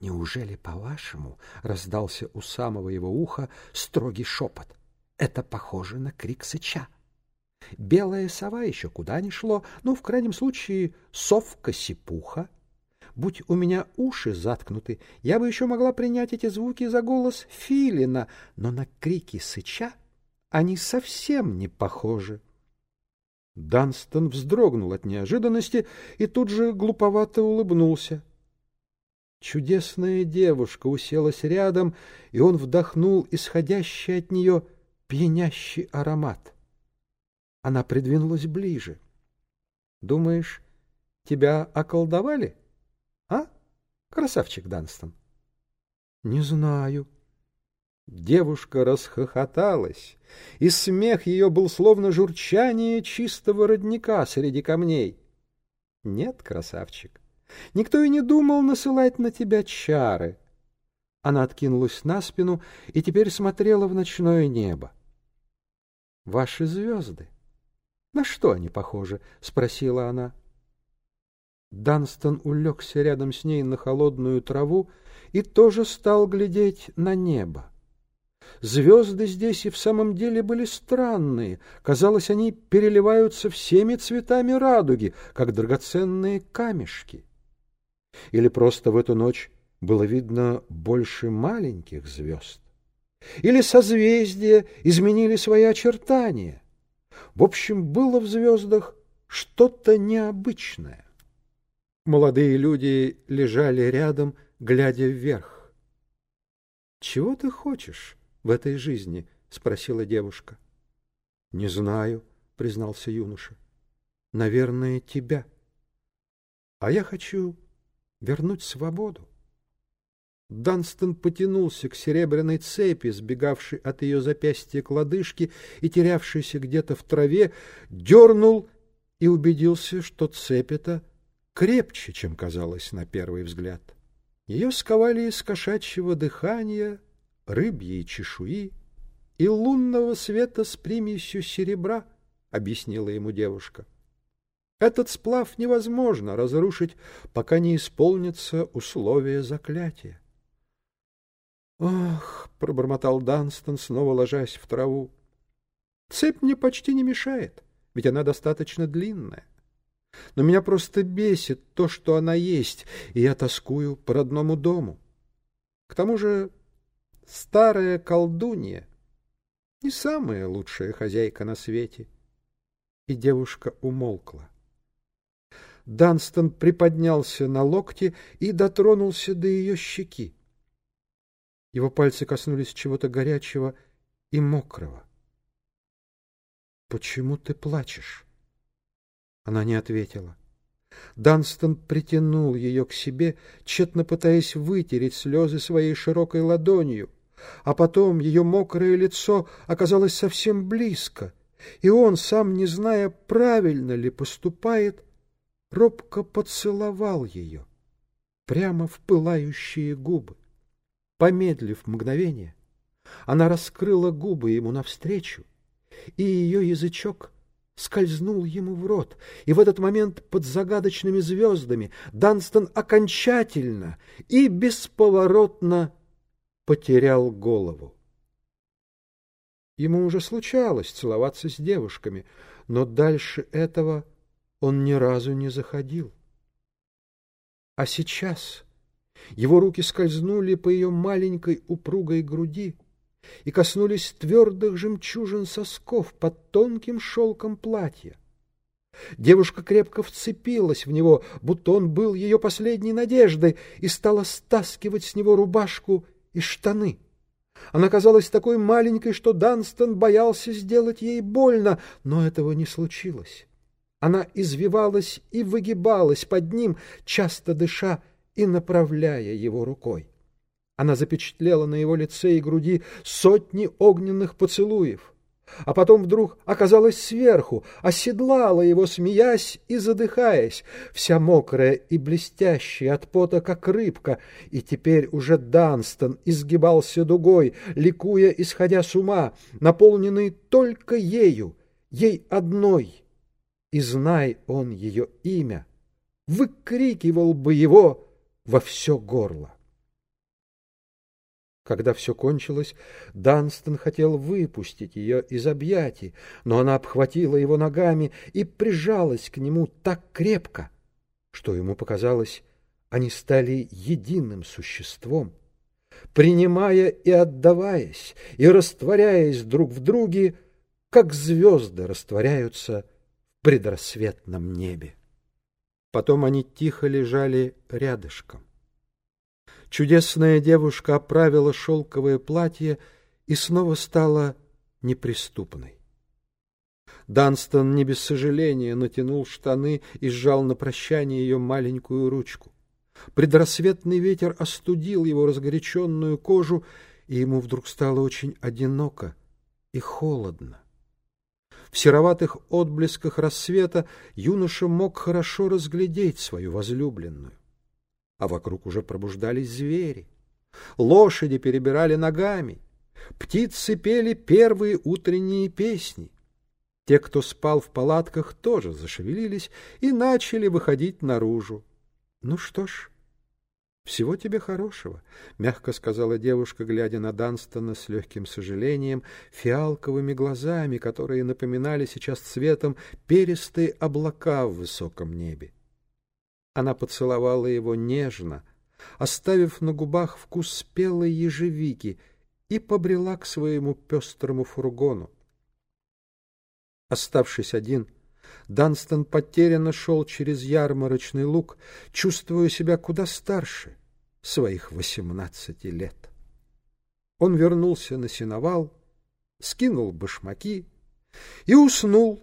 Неужели, по-вашему, раздался у самого его уха строгий шепот? Это похоже на крик сыча. Белая сова еще куда ни шло, ну, в крайнем случае, совка-сипуха. Будь у меня уши заткнуты, я бы еще могла принять эти звуки за голос филина, но на крики сыча они совсем не похожи. Данстон вздрогнул от неожиданности и тут же глуповато улыбнулся. Чудесная девушка уселась рядом, и он вдохнул исходящий от нее пьянящий аромат. Она придвинулась ближе. — Думаешь, тебя околдовали? А, красавчик Данстон? — Не знаю. Девушка расхохоталась, и смех ее был словно журчание чистого родника среди камней. — Нет, красавчик, Никто и не думал насылать на тебя чары. Она откинулась на спину и теперь смотрела в ночное небо. — Ваши звезды. На что они похожи? — спросила она. Данстон улегся рядом с ней на холодную траву и тоже стал глядеть на небо. Звезды здесь и в самом деле были странные. Казалось, они переливаются всеми цветами радуги, как драгоценные камешки. Или просто в эту ночь было видно больше маленьких звезд? Или созвездия изменили свои очертания? В общем, было в звездах что-то необычное. Молодые люди лежали рядом, глядя вверх. — Чего ты хочешь в этой жизни? — спросила девушка. — Не знаю, — признался юноша. — Наверное, тебя. А я хочу вернуть свободу. Данстон потянулся к серебряной цепи, сбегавшей от ее запястья к лодыжке и терявшейся где-то в траве, дернул и убедился, что цепь эта крепче, чем казалось на первый взгляд. Ее сковали из кошачьего дыхания, рыбьей чешуи и лунного света с примесью серебра, — объяснила ему девушка. — этот сплав невозможно разрушить, пока не исполнится условие заклятия. «Ох!» — пробормотал Данстон, снова ложась в траву. «Цепь мне почти не мешает, ведь она достаточно длинная. Но меня просто бесит то, что она есть, и я тоскую по родному дому. К тому же старая колдунья не самая лучшая хозяйка на свете». И девушка умолкла. Данстон приподнялся на локте и дотронулся до ее щеки. Его пальцы коснулись чего-то горячего и мокрого. — Почему ты плачешь? Она не ответила. Данстон притянул ее к себе, тщетно пытаясь вытереть слезы своей широкой ладонью, а потом ее мокрое лицо оказалось совсем близко, и он, сам не зная, правильно ли поступает, робко поцеловал ее прямо в пылающие губы. Помедлив мгновение, она раскрыла губы ему навстречу, и ее язычок скользнул ему в рот, и в этот момент под загадочными звездами Данстон окончательно и бесповоротно потерял голову. Ему уже случалось целоваться с девушками, но дальше этого — он ни разу не заходил. А сейчас его руки скользнули по ее маленькой упругой груди и коснулись твердых жемчужин сосков под тонким шелком платья. Девушка крепко вцепилась в него, будто он был ее последней надеждой, и стала стаскивать с него рубашку и штаны. Она казалась такой маленькой, что Данстон боялся сделать ей больно, но этого не случилось. Она извивалась и выгибалась под ним, часто дыша и направляя его рукой. Она запечатлела на его лице и груди сотни огненных поцелуев, а потом вдруг оказалась сверху, оседлала его, смеясь и задыхаясь, вся мокрая и блестящая от пота, как рыбка, и теперь уже Данстон изгибался дугой, ликуя, исходя с ума, наполненный только ею, ей одной — и знай он ее имя, выкрикивал бы его во все горло. Когда все кончилось, Данстон хотел выпустить ее из объятий, но она обхватила его ногами и прижалась к нему так крепко, что ему показалось, они стали единым существом. Принимая и отдаваясь, и растворяясь друг в друге, как звезды растворяются предрассветном небе. Потом они тихо лежали рядышком. Чудесная девушка оправила шелковое платье и снова стала неприступной. Данстон не без сожаления натянул штаны и сжал на прощание ее маленькую ручку. Предрассветный ветер остудил его разгоряченную кожу, и ему вдруг стало очень одиноко и холодно. В сероватых отблесках рассвета юноша мог хорошо разглядеть свою возлюбленную а вокруг уже пробуждались звери. Лошади перебирали ногами, птицы пели первые утренние песни. Те, кто спал в палатках, тоже зашевелились и начали выходить наружу. — Ну что ж, всего тебе хорошего, — мягко сказала девушка, глядя на Данстона с легким сожалением, фиалковыми глазами, которые напоминали сейчас цветом перистые облака в высоком небе. Она поцеловала его нежно, оставив на губах вкус спелой ежевики, и побрела к своему пестрому фургону. Оставшись один, Данстон потерянно шел через ярмарочный луг, чувствуя себя куда старше своих восемнадцати лет. Он вернулся на сеновал, скинул башмаки и уснул,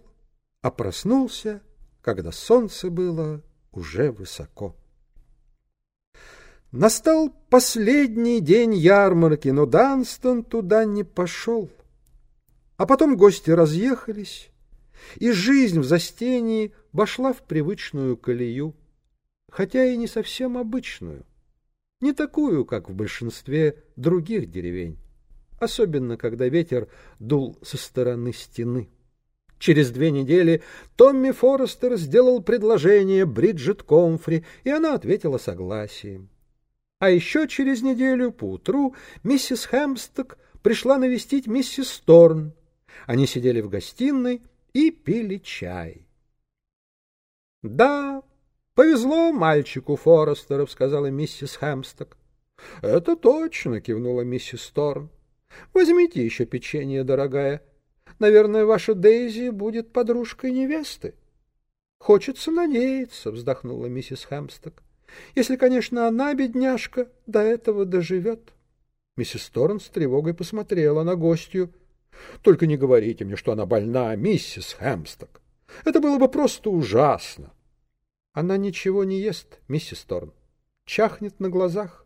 а проснулся, когда солнце было уже высоко. Настал последний день ярмарки, но Данстон туда не пошел. А потом гости разъехались, и жизнь в застении вошла в привычную колею, хотя и не совсем обычную, не такую, как в большинстве других деревень, особенно когда ветер дул со стороны стены. Через две недели Томми Форестер сделал предложение Бриджит Комфри, и она ответила согласием. А еще через неделю поутру миссис Хэмсток пришла навестить миссис Торн. Они сидели в гостиной и пили чай. — Да, повезло мальчику Форестеров, — сказала миссис Хэмсток. — Это точно, — кивнула миссис Торн. — Возьмите еще печенье, дорогая. — Наверное, ваша Дейзи будет подружкой невесты. — Хочется надеяться, — вздохнула миссис Хэмсток. — Если, конечно, она, бедняжка, до этого доживет. Миссис Торн с тревогой посмотрела на гостью. — Только не говорите мне, что она больна, миссис Хэмсток. Это было бы просто ужасно. — Она ничего не ест, миссис Торн. Чахнет на глазах.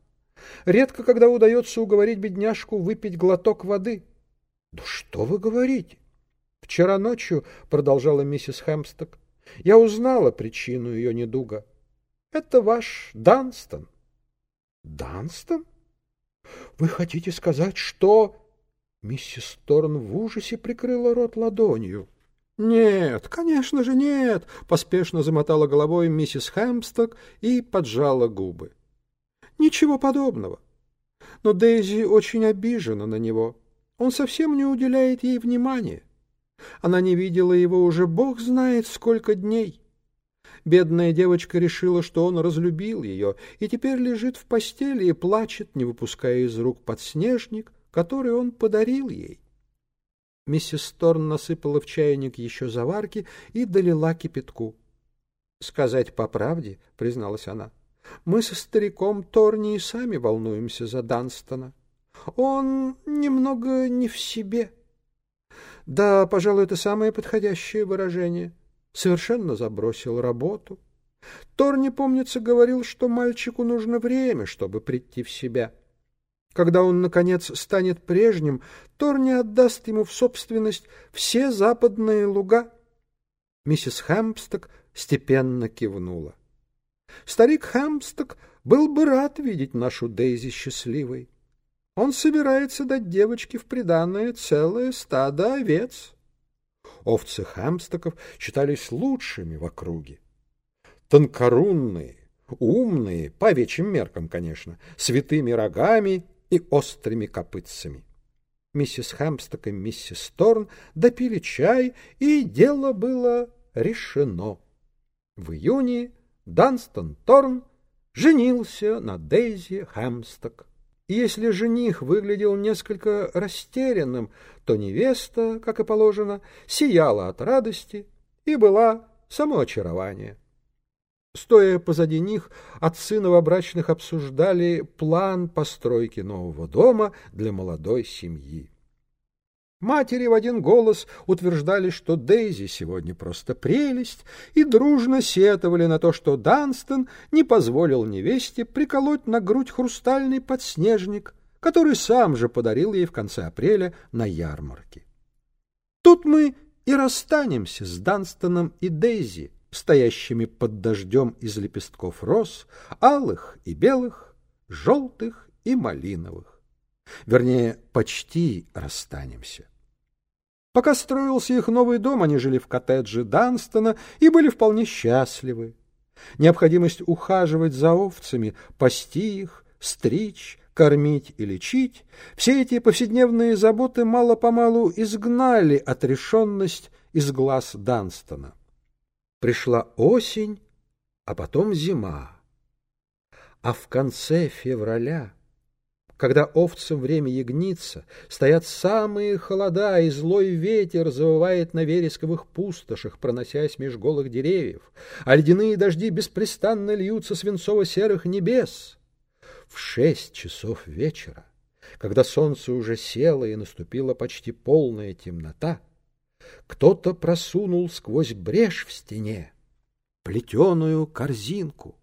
Редко, когда удается уговорить бедняжку выпить глоток воды —— Да что вы говорите? — Вчера ночью, — продолжала миссис Хэмсток, — я узнала причину ее недуга. Это ваш Данстон. — Данстон? Вы хотите сказать, что... Миссис Торн в ужасе прикрыла рот ладонью. — Нет, конечно же нет, — поспешно замотала головой миссис Хэмсток и поджала губы. — Ничего подобного. Но Дейзи очень обижена на него. — он совсем не уделяет ей внимания. Она не видела его уже бог знает сколько дней. Бедная девочка решила, что он разлюбил ее, и теперь лежит в постели и плачет, не выпуская из рук подснежник, который он подарил ей. Миссис Торн насыпала в чайник еще заварки и долила кипятку. — Сказать по правде, — призналась она, — мы со стариком Торни и сами волнуемся за Данстона. Он немного не в себе. Да, пожалуй, это самое подходящее выражение. Совершенно забросил работу. Торни, помнится, говорил, что мальчику нужно время, чтобы прийти в себя. Когда он, наконец, станет прежним, Торни отдаст ему в собственность все западные луга. Миссис Хэмпсток степенно кивнула. Старик Хэмпсток был бы рад видеть нашу Дейзи счастливой. Он собирается дать девочке в приданное целое стадо овец. Овцы хамстоков считались лучшими в округе. Тонкорунные, умные, по овечьим меркам, конечно, с витыми рогами и острыми копытцами. Миссис Хэмсток и миссис Торн допили чай, и дело было решено. В июне Данстон Торн женился на Дейзи Хэмсток. И если жених выглядел несколько растерянным, то невеста, как и положено, сияла от радости и была само очарование. Стоя позади них, отцы новобрачных обсуждали план постройки нового дома для молодой семьи. Матери в один голос утверждали, что Дейзи сегодня просто прелесть, и дружно сетовали на то, что Данстон не позволил невесте приколоть на грудь хрустальный подснежник, который сам же подарил ей в конце апреля на ярмарке. Тут мы и расстанемся с Данстоном и Дейзи, стоящими под дождем из лепестков роз, алых и белых, желтых и малиновых. Вернее, почти расстанемся. Пока строился их новый дом, они жили в коттедже Данстона и были вполне счастливы. Необходимость ухаживать за овцами, пасти их, стричь, кормить и лечить, все эти повседневные заботы мало-помалу изгнали отрешенность из глаз Данстона. Пришла осень, а потом зима. А в конце февраля, когда овцам время ягниться, стоят самые холода, и злой ветер завывает на вересковых пустошах, проносясь меж голых деревьев, а ледяные дожди беспрестанно льются свинцово-серых небес. В шесть часов вечера, когда солнце уже село и наступила почти полная темнота, кто-то просунул сквозь брешь в стене плетеную корзинку.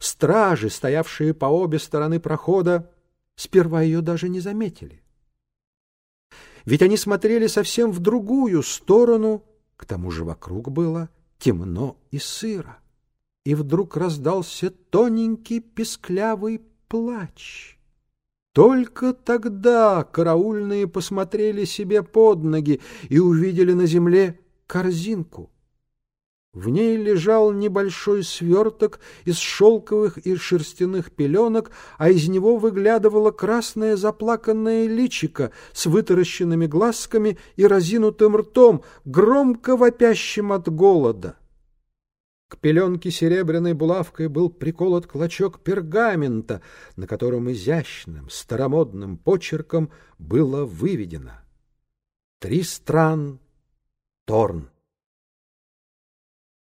Стражи, стоявшие по обе стороны прохода, сперва ее даже не заметили. Ведь они смотрели совсем в другую сторону, к тому же вокруг было темно и сыро. И вдруг раздался тоненький песклявый плач. Только тогда караульные посмотрели себе под ноги и увидели на земле корзинку. В ней лежал небольшой сверток из шелковых и шерстяных пеленок, а из него выглядывало красное заплаканное личико с вытаращенными глазками и разинутым ртом, громко вопящим от голода. К пеленке серебряной булавкой был приколот клочок пергамента, на котором изящным, старомодным почерком было выведено «Три стран Торн».